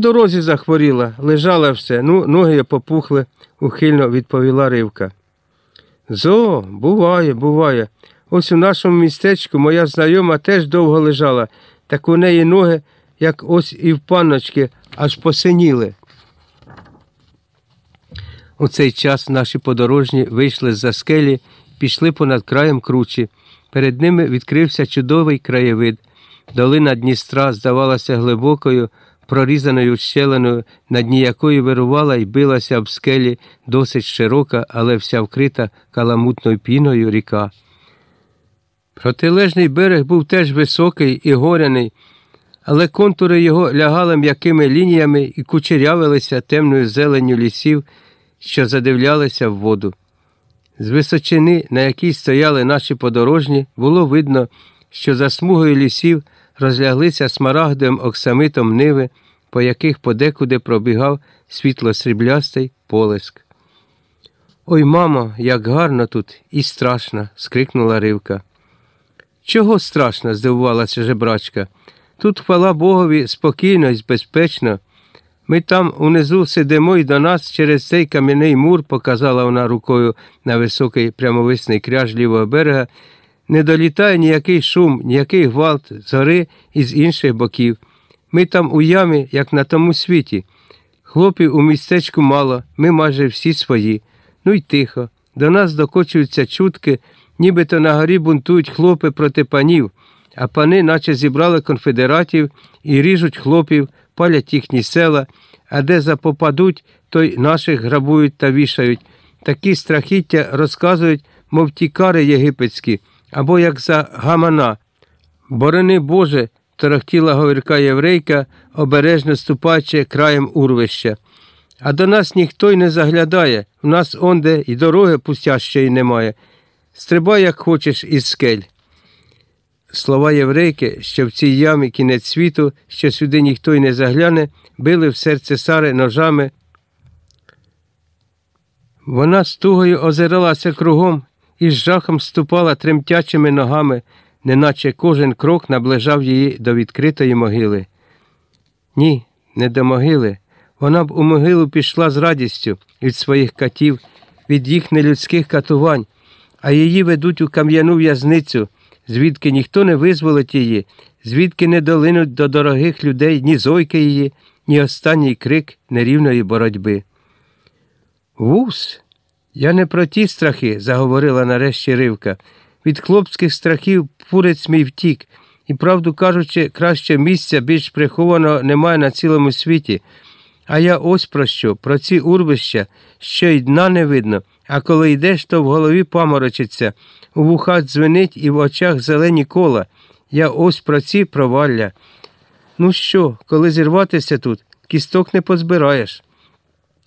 дорозі захворіла, лежала все, ну, ноги попухли, ухильно відповіла Ривка. Зо, буває, буває. Ось у нашому містечку моя знайома теж довго лежала, так у неї ноги, як ось і в панночки, аж посиніли. У цей час наші подорожні вийшли з-за скелі, пішли понад краєм кручі. Перед ними відкрився чудовий краєвид. Долина Дністра здавалася глибокою, прорізаною щеленою, на дні якої вирувала і билася об скелі досить широка, але вся вкрита каламутною піною ріка. Протилежний берег був теж високий і горяний, але контури його лягали м'якими лініями і кучерявилися темною зеленню лісів, що задивлялися в воду. З височини, на якій стояли наші подорожні, було видно, що за смугою лісів розляглися смарагдовим оксамитом ниви, по яких подекуди пробігав світло-сріблястий полиск. Ой, мамо, як гарно тут і страшно. скрикнула Ривка. Чого страшно? здивувалася жебрачка. Тут, хвала Богові, спокійно і безпечно. Ми там унизу сидимо і до нас через цей кам'яний мур, показала вона рукою на високий прямовисний кряж лівого берега, не долітає ніякий шум, ніякий гвалт з гори і з інших боків. Ми там у ямі, як на тому світі. Хлопів у містечку мало, ми майже всі свої. Ну й тихо. До нас докочуються чутки, нібито на горі бунтують хлопи проти панів, а пани наче зібрали конфедератів і ріжуть хлопів, палять їхні села, а де запопадуть, то й наших грабують та вішають. Такі страхіття розказують, мов ті кари єгипетські, або як за гамана. Борони Боже, торохтіла говірка єврейка, обережно ступаючи краєм урвища. А до нас ніхто й не заглядає, в нас онде і дороги пустящої немає. Стрибай, як хочеш, із скель. Слова єврейки, що в цій ямі кінець світу, що сюди ніхто й не загляне, били в серце Сари ножами. Вона з тугою озиралася кругом і з жахом ступала тремтячими ногами, неначе кожен крок наближав її до відкритої могили. Ні, не до могили. Вона б у могилу пішла з радістю від своїх катів, від їх нелюдських катувань, а її ведуть у кам'яну в'язницю, звідки ніхто не визволить її, звідки не долинуть до дорогих людей ні зойки її, ні останній крик нерівної боротьби. Вус, я не про ті страхи, заговорила нарешті Ривка. Від хлопських страхів пурець мій втік, і, правду кажучи, краще місця більш прихованого немає на цілому світі. А я ось про що, про ці урвища, що й дна не видно, а коли йдеш, то в голові паморочиться, у вухах дзвенить і в очах зелені кола. Я ось про ці провалля. Ну що, коли зірватися тут, кісток не позбираєш.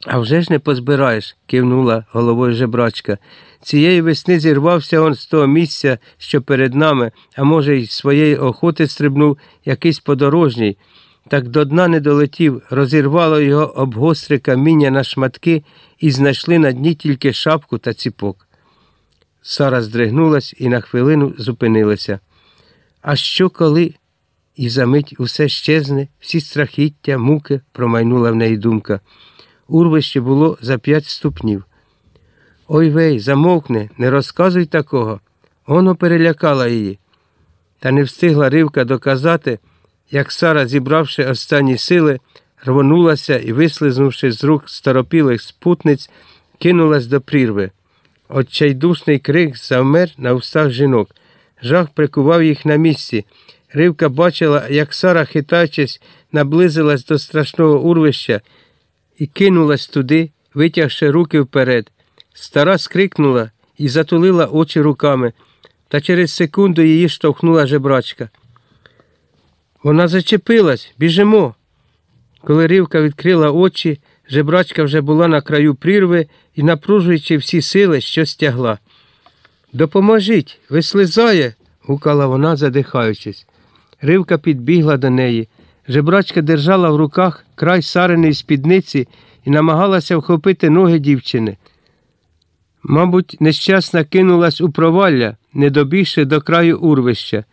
А вже ж не позбираєш, кивнула головою жебрачка. Цієї весни зірвався он з того місця, що перед нами, а може, й своєї охоти стрибнув якийсь подорожній. Так до дна не долетів, розірвало його об гостре каміння на шматки і знайшли на дні тільки шапку та ціпок. Сара здригнулась і на хвилину зупинилася. А що коли? І за мить усе щезне, всі страхіття, муки, промайнула в неї думка. Урвище було за п'ять ступнів. Ой вей, замовкне, не розказуй такого. Воно перелякала її. Та не встигла Ривка доказати, як Сара, зібравши останні сили, рвонулася і, вислизнувши з рук старопілих спутниць, кинулась до прірви. Отчайдушний крик завмер на устах жінок. Жах прикував їх на місці. Ривка бачила, як Сара, хитаючись, наблизилась до страшного урвища і кинулась туди, витягши руки вперед. Стара скрикнула і затулила очі руками, та через секунду її штовхнула жебрачка. Вона зачепилась, біжимо. Коли Ривка відкрила очі, жебрачка вже була на краю прірви і, напружуючи всі сили, що стягла. Допоможіть, вислизає, гукала вона, задихаючись. Ривка підбігла до неї. Жебрачка держала в руках край сареної спідниці і намагалася вхопити ноги дівчини. Мабуть, нещасна кинулась у провалля, не добігши до краю урвища.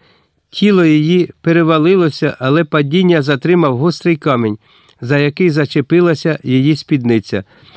Тіло її перевалилося, але падіння затримав гострий камінь. за який зачепилася її спідниця.